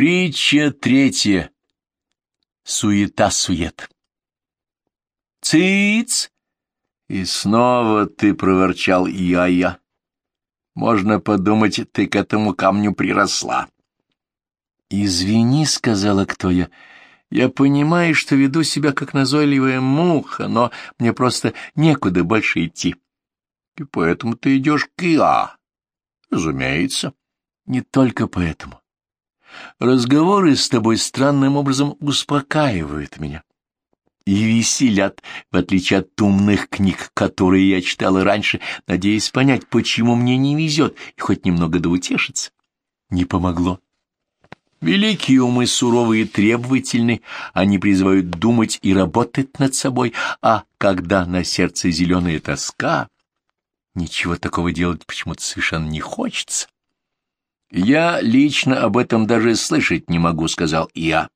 Притча третья. Суета-сует. Циц! И снова ты проворчал я-я. Можно подумать, ты к этому камню приросла. «Извини», — сказала кто я, — «я понимаю, что веду себя как назойливая муха, но мне просто некуда больше идти». «И поэтому ты идешь к Иа?» «Разумеется». «Не только поэтому. Разговоры с тобой странным образом успокаивают меня и веселят, в отличие от умных книг, которые я читала раньше, надеясь понять, почему мне не везет, и хоть немного да утешиться. Не помогло. Великие умы суровые и требовательны, они призывают думать и работать над собой, а когда на сердце зеленая тоска, ничего такого делать почему-то совершенно не хочется. «Я лично об этом даже слышать не могу», — сказал я.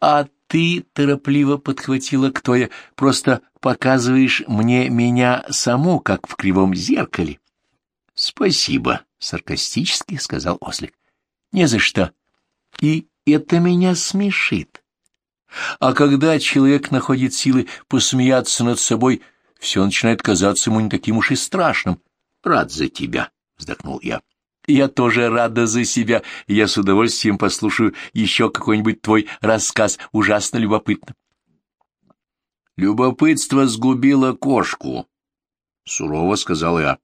«А ты, — торопливо подхватила Ктоя, — просто показываешь мне меня саму, как в кривом зеркале». «Спасибо», — саркастически сказал Ослик. Не за что. И это меня смешит. А когда человек находит силы посмеяться над собой, все начинает казаться ему не таким уж и страшным. Рад за тебя, вздохнул я. Я тоже рада за себя, я с удовольствием послушаю еще какой-нибудь твой рассказ, ужасно любопытно. Любопытство сгубило кошку, сурово сказал я.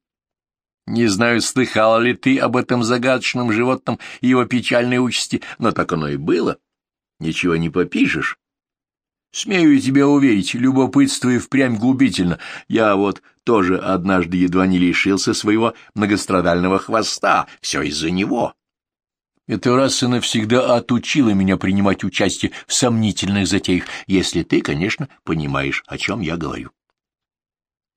Не знаю, слыхала ли ты об этом загадочном животном и его печальной участи, но так оно и было. Ничего не попишешь. Смею тебя уверить, любопытство и впрямь губительно. Я вот тоже однажды едва не лишился своего многострадального хвоста. Все из-за него. Это раз и навсегда отучило меня принимать участие в сомнительных затеях, если ты, конечно, понимаешь, о чем я говорю.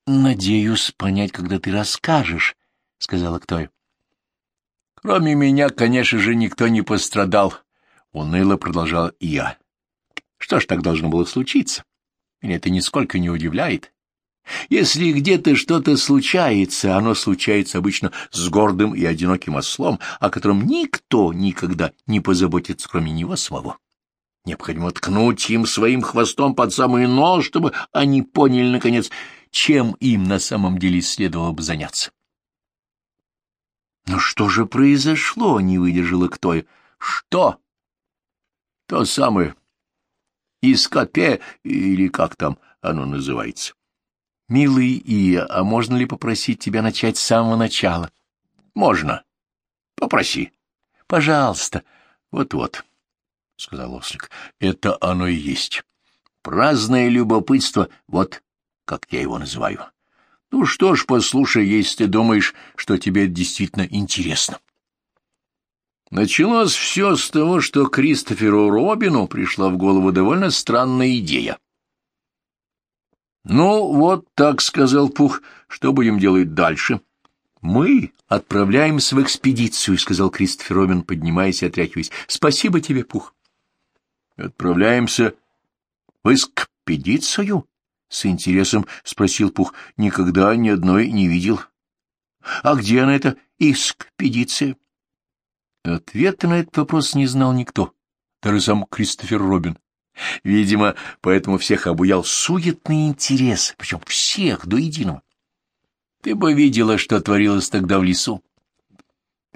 Надеюсь понять, когда ты расскажешь, — сказала Ктоя. — Кроме меня, конечно же, никто не пострадал, — уныло продолжал я. — Что ж так должно было случиться? Меня это нисколько не удивляет. Если где-то что-то случается, оно случается обычно с гордым и одиноким ослом, о котором никто никогда не позаботится, кроме него самого. Необходимо ткнуть им своим хвостом под самый нос, чтобы они поняли, наконец, чем им на самом деле следовало бы заняться. Но что же произошло, не выдержала Ктоя. Что? То самое. Ископе, или как там оно называется. Милый Ия, а можно ли попросить тебя начать с самого начала? Можно. Попроси. Пожалуйста. Вот-вот, — сказал ослик. Это оно и есть. Праздное любопытство, вот как я его называю. Ну что ж, послушай, если ты думаешь, что тебе это действительно интересно. Началось все с того, что Кристоферу Робину пришла в голову довольно странная идея. «Ну, вот так», — сказал Пух, — «что будем делать дальше?» «Мы отправляемся в экспедицию», — сказал Кристофер Робин, поднимаясь и отряхиваясь. «Спасибо тебе, Пух». «Отправляемся в экспедицию?» — с интересом спросил Пух. — Никогда ни одной не видел. — А где она, эта экспедиция? Ответа на этот вопрос не знал никто, даже сам Кристофер Робин. Видимо, поэтому всех обуял суетный интерес, причем всех до единого. Ты бы видела, что творилось тогда в лесу.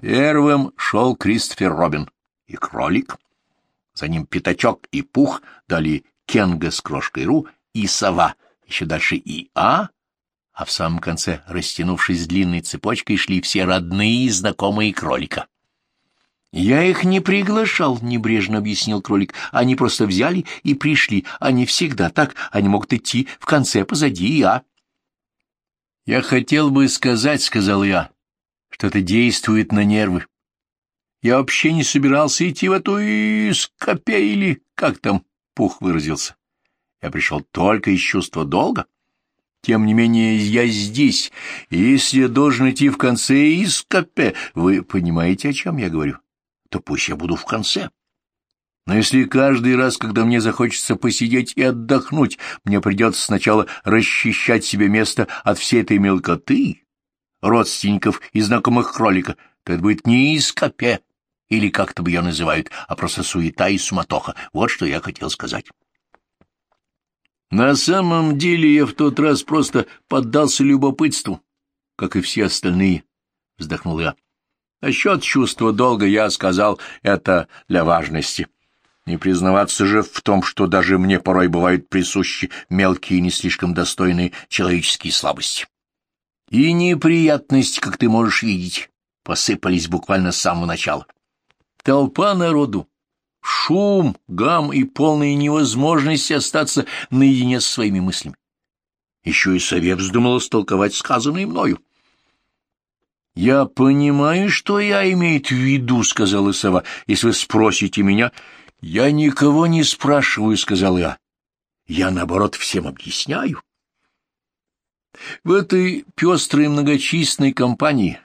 Первым шел Кристофер Робин и кролик. За ним пятачок и пух, дали Кенга с крошкой Ру и сова, еще дальше и А, а в самом конце, растянувшись длинной цепочкой, шли все родные и знакомые кролика. «Я их не приглашал», — небрежно объяснил кролик. «Они просто взяли и пришли. Они всегда так. Они могут идти в конце позади я». «Я хотел бы сказать», — сказал я, — «что это действует на нервы. Я вообще не собирался идти в эту ископе или как там Пух выразился. Я пришел только из чувства долга. Тем не менее, я здесь, если я должен идти в конце ископе, вы понимаете, о чем я говорю, то пусть я буду в конце. Но если каждый раз, когда мне захочется посидеть и отдохнуть, мне придется сначала расчищать себе место от всей этой мелкоты, родственников и знакомых кролика, то это будет не ископе, или как-то бы ее называют, а просто суета и суматоха. Вот что я хотел сказать. На самом деле я в тот раз просто поддался любопытству, как и все остальные, — вздохнул я. Насчет чувства долга я сказал это для важности. Не признаваться же в том, что даже мне порой бывают присущи мелкие и не слишком достойные человеческие слабости. И неприятности, как ты можешь видеть, посыпались буквально с самого начала. Толпа народу, шум, гам и полная невозможность остаться наедине с своими мыслями. Еще и совет вздумал истолковать сказанное мною. — Я понимаю, что я имею в виду, — сказала сова. — Если вы спросите меня... — Я никого не спрашиваю, — сказал я. — Я, наоборот, всем объясняю. В этой пестрой многочисленной компании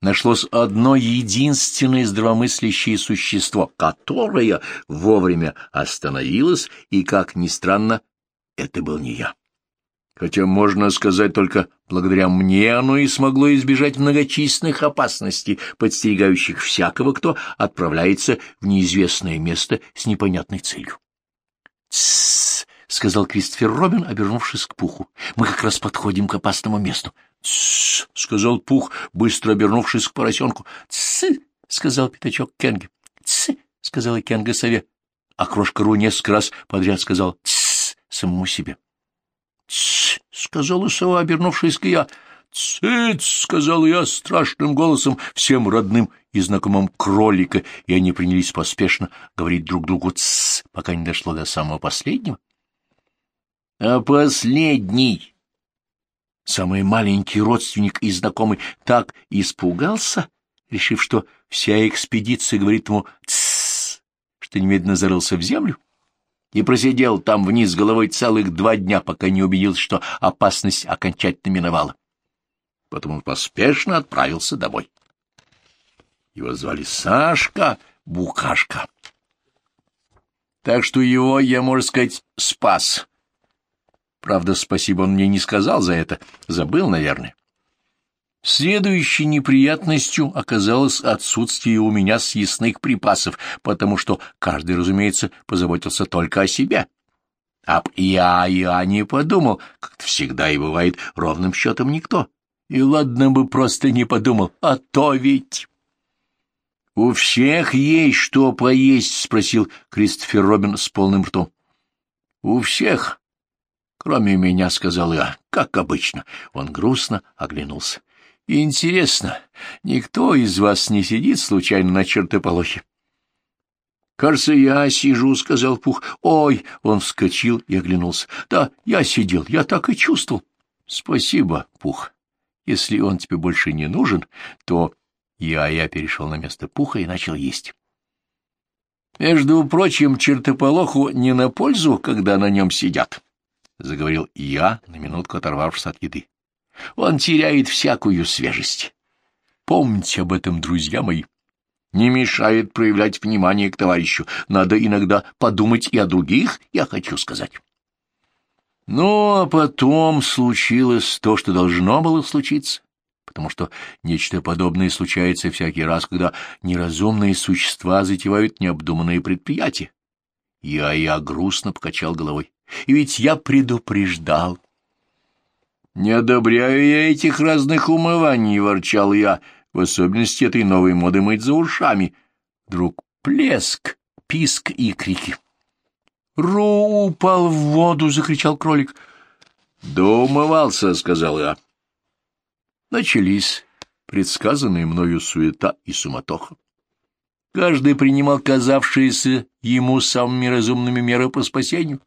нашлось одно единственное здравомыслящее существо, которое вовремя остановилось, и, как ни странно, это был не я. Хотя, можно сказать, только благодаря мне оно и смогло избежать многочисленных опасностей, подстерегающих всякого, кто отправляется в неизвестное место с непонятной целью. «Тссс!» — сказал Кристофер Робин, обернувшись к Пуху. «Мы как раз подходим к опасному месту. «Тссс!» — сказал Пух, быстро обернувшись к поросенку. «Тсс!» — сказал пятачок Кенге. «Тсс!» — сказала Кенга сове. А крошка Ру несколько раз подряд сказал «тсс» самому себе. «Тсс!» — сказала сова, обернувшись к я. «Цыц!» — сказал я страшным голосом всем родным и знакомым кролика, и они принялись поспешно говорить друг другу «цыц», пока не дошло до самого последнего. А последний Самый маленький родственник и знакомый так испугался, решив, что вся экспедиция говорит ему «тссс», что немедленно зарылся в землю и просидел там вниз головой целых два дня, пока не убедился, что опасность окончательно миновала. Потом он поспешно отправился домой. Его звали Сашка Букашка. Так что его, я, можно сказать, спас Правда, спасибо он мне не сказал за это, забыл, наверное. Следующей неприятностью оказалось отсутствие у меня съестных припасов, потому что каждый, разумеется, позаботился только о себе. Об я не подумал, как всегда и бывает, ровным счетом никто. И ладно бы просто не подумал, а то ведь... — У всех есть что поесть? — спросил Кристофер Робин с полным ртом. — У всех, Кроме меня, — сказал я, — как обычно. Он грустно оглянулся. — Интересно, никто из вас не сидит случайно на чертополохе? — Кажется, я сижу, — сказал Пух. — Ой! — он вскочил и оглянулся. — Да, я сидел, я так и чувствовал. — Спасибо, Пух. Если он тебе больше не нужен, то... Я, я перешел на место Пуха и начал есть. Между прочим, чертополоху не на пользу, когда на нем сидят. — заговорил я, на минутку оторвавшись от еды. — Он теряет всякую свежесть. Помните об этом, друзья мои. Не мешает проявлять внимание к товарищу. Надо иногда подумать и о других, я хочу сказать. Ну, а потом случилось то, что должно было случиться, потому что нечто подобное случается всякий раз, когда неразумные существа затевают необдуманные предприятия. Я, я грустно покачал головой. И ведь я предупреждал. Не одобряю я этих разных умываний, ворчал я, в особенности этой новой моды мыть за ушами. Вдруг плеск, писк и крики. «Ру упал в воду!» — закричал кролик. «Да умывался!» — сказал я. Начались предсказанные мною суета и суматоха. Каждый принимал казавшиеся ему самыми разумными меры по спасению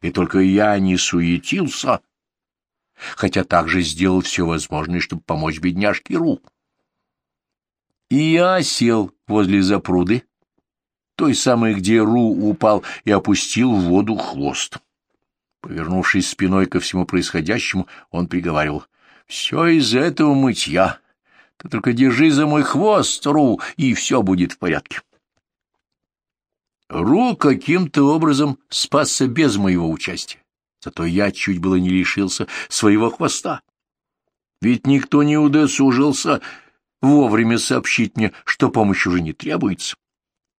и только я не суетился, хотя также сделал все возможное, чтобы помочь бедняжке Ру. И я сел возле запруды, той самой, где Ру упал, и опустил в воду хвост. Повернувшись спиной ко всему происходящему, он приговаривал, — Все из-за этого мытья. Ты только держи за мой хвост, Ру, и все будет в порядке. Ру каким-то образом спасся без моего участия, зато я чуть было не лишился своего хвоста. Ведь никто не удосужился вовремя сообщить мне, что помощь уже не требуется.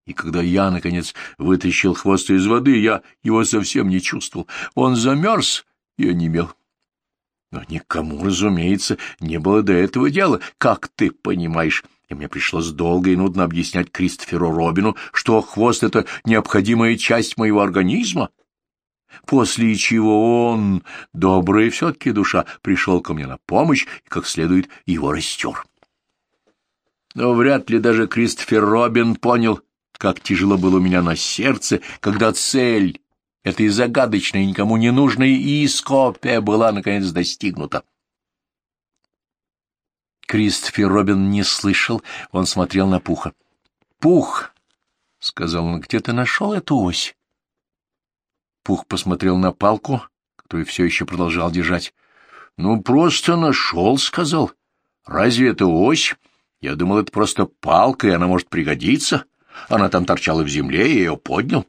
И когда я, наконец, вытащил хвост из воды, я его совсем не чувствовал. Он замерз и онемел. Но никому, разумеется, не было до этого дела, как ты понимаешь. И мне пришлось долго и нудно объяснять Кристоферу Робину, что хвост — это необходимая часть моего организма. После чего он, добрая все-таки душа, пришел ко мне на помощь и как следует его растер. Но вряд ли даже Кристофер Робин понял, как тяжело было у меня на сердце, когда цель этой загадочной, никому не нужной ископия была, наконец, достигнута. Кристофер Робин не слышал, он смотрел на Пуха. «Пух!» — сказал он, — «где ты нашел эту ось?» Пух посмотрел на палку, которую все еще продолжал держать. «Ну, просто нашел», — сказал. «Разве это ось? Я думал, это просто палка, и она может пригодиться. Она там торчала в земле, я ее поднял».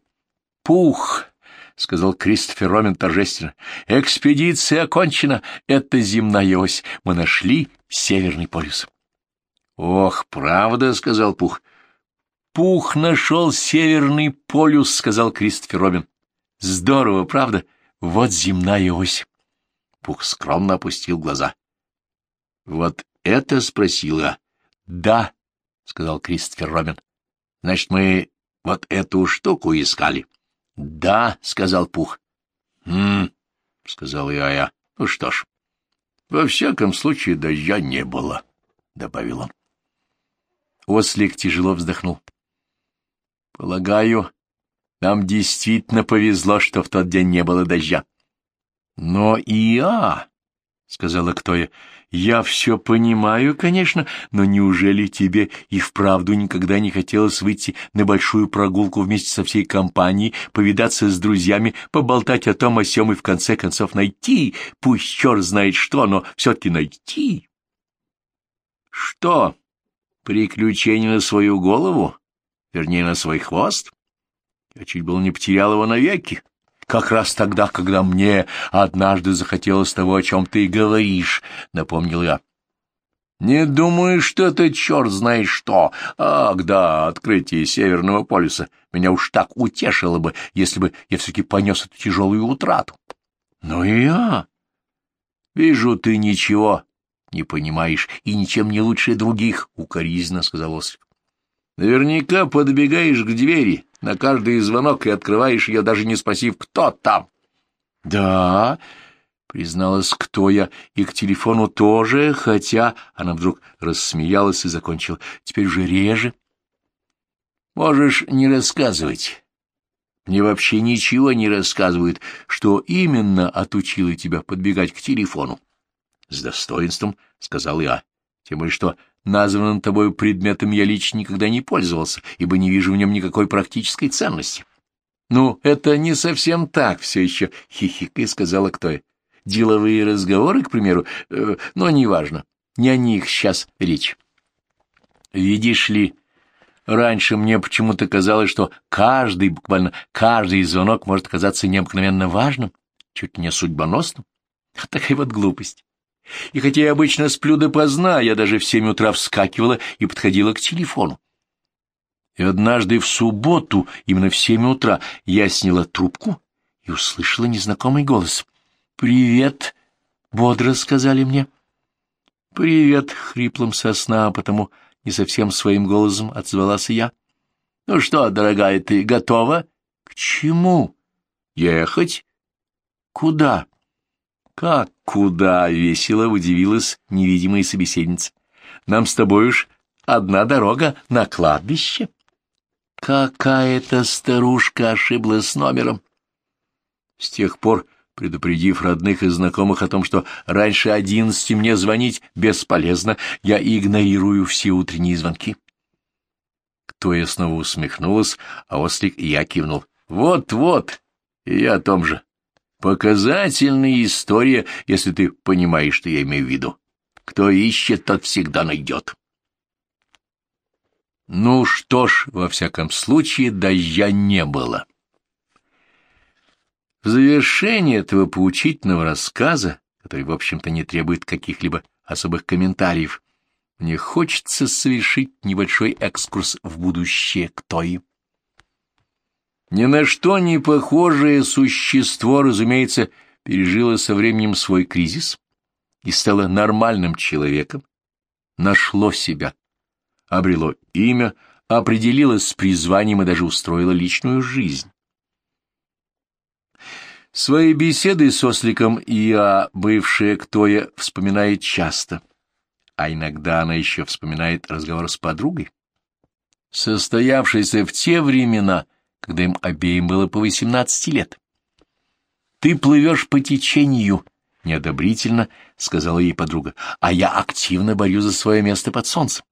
«Пух!» — сказал Кристофер Ромин торжественно. — Экспедиция окончена. Это земная ось. Мы нашли Северный полюс. — Ох, правда, — сказал Пух. — Пух нашел Северный полюс, — сказал Кристофер Робин. — Здорово, правда? Вот земная ось. Пух скромно опустил глаза. — Вот это спросила. — Да, — сказал Кристофер Робин. — Значит, мы вот эту штуку искали. — да, — сказал Пух. Хм, — сказал я, я. Ну что ж, во всяком случае дождя не было, — добавил он. Ослик тяжело вздохнул. — Полагаю, нам действительно повезло, что в тот день не было дождя. Но и я, — сказала Ктоя, я все понимаю, конечно, но неужели тебе и вправду никогда не хотелось выйти на большую прогулку вместе со всей компанией, повидаться с друзьями, поболтать о том о сём и в конце концов найти, пусть черт знает что, но все-таки найти? Что, приключение на свою голову? Вернее, на свой хвост? Я чуть было не потерял его навеки как раз тогда, когда мне однажды захотелось того, о чем ты говоришь, — напомнил я. — Не думаю, что это черт знает что. Ах, да, открытие Северного полюса. Меня уж так утешило бы, если бы я все-таки понес эту тяжелую утрату. И я. Вижу, ты ничего не понимаешь и ничем не лучше других, — укоризненно сказал Ослик. Наверняка подбегаешь к двери на каждый звонок и открываешь ее, даже не спросив, кто там. — Да, — призналась кто я, и к телефону тоже, хотя она вдруг рассмеялась и закончила. — Теперь же реже. — Можешь не рассказывать. Мне вообще ничего не рассказывают, что именно отучило тебя подбегать к телефону. С достоинством сказал я. Тем более, что названным тобой предметом я лично никогда не пользовался, ибо не вижу в нем никакой практической ценности. — Ну, это не совсем так, — все еще хихикой сказала Ктоя. — Деловые разговоры, к примеру, э, но неважно, не о них сейчас речь. Видишь ли, раньше мне почему-то казалось, что каждый, буквально каждый звонок может казаться необыкновенно важным, чуть не судьбоносным. Такая вот глупость. И хотя я обычно сплю допоздна, я даже в семь утра вскакивала и подходила к телефону. И однажды в субботу, именно в семь утра, я сняла трубку и услышала незнакомый голос. «Привет!» — бодро сказали мне. «Привет!» — хриплым сосна, потому не совсем своим голосом отзвалась я. «Ну что, дорогая, ты готова?» «К чему?» «Ехать?» «Куда?» «Как куда?» — весело удивилась невидимая собеседница. «Нам с тобой уж одна дорога на кладбище». Какая-то старушка ошиблась с номером. С тех пор, предупредив родных и знакомых о том, что раньше одиннадцати мне звонить бесполезно, я игнорирую все утренние звонки. Кто я снова усмехнулась, а ослик я кивнул. «Вот-вот, и я о том же. Показательная история, если ты понимаешь, что я имею в виду. Кто ищет, тот всегда найдет. Ну что ж, во всяком случае, дождя не было. В завершение этого поучительного рассказа, который, в общем-то, не требует каких-либо особых комментариев, мне хочется совершить небольшой экскурс в будущее к той. Ни на что не похожее существо, разумеется, пережило со временем свой кризис и стало нормальным человеком, нашло себя, обрело имя, определилось с призванием и даже устроило личную жизнь. Свои беседы с Осликом и о бывшее Ктоя вспоминает часто — а иногда она еще вспоминает разговор с подругой, состоявшийся в те времена, когда им обеим было по восемнадцати лет. «Ты плывешь по течению», — неодобрительно сказала ей подруга, «а я активно борюсь за свое место под солнцем.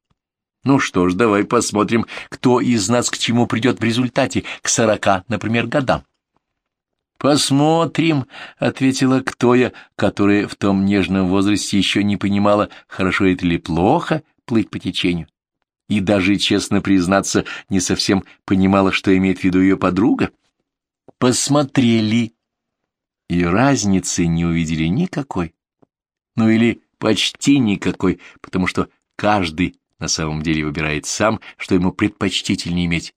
Ну что ж, давай посмотрим, кто из нас к чему придет в результате, к сорока, например, годам. «Посмотрим», — ответила Ктоя, которая в том нежном возрасте еще не понимала, хорошо это ли плохо плыть по течению. И даже, честно признаться, не совсем понимала, что имеет в виду ее подруга. Посмотрели. И разницы не увидели никакой. Ну или почти никакой, потому что каждый на самом деле выбирает сам, что ему предпочтительнее иметь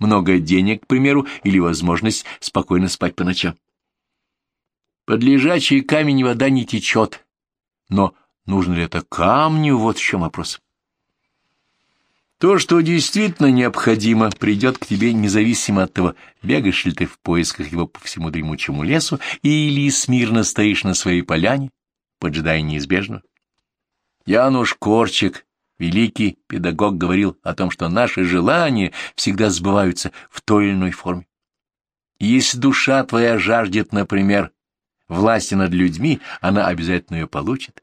много денег, к примеру, или возможность спокойно спать по ночам. Под лежачий камень вода не течет, но нужно ли это камню, вот в чем вопрос. То, что действительно необходимо, придет к тебе независимо от того, бегаешь ли ты в поисках его по всему дремучему лесу или смирно стоишь на своей поляне, поджидая неизбежного. Януш Корчик Великий педагог говорил о том, что наши желания всегда сбываются в той или иной форме. если душа твоя жаждет, например, власти над людьми, она обязательно ее получит.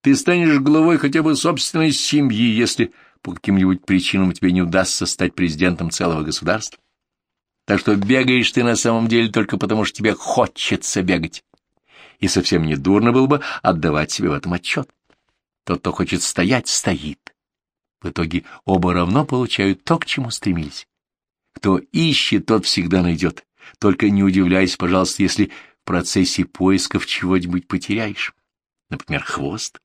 Ты станешь главой хотя бы собственной семьи, если по каким-нибудь причинам тебе не удастся стать президентом целого государства. Так что бегаешь ты на самом деле только потому, что тебе хочется бегать. И совсем не дурно было бы отдавать себе в этом отчет. Тот, кто хочет стоять, стоит. В итоге оба равно получают то, к чему стремились. Кто ищет, тот всегда найдет. Только не удивляйся, пожалуйста, если в процессе поисков чего-нибудь потеряешь. Например, хвост.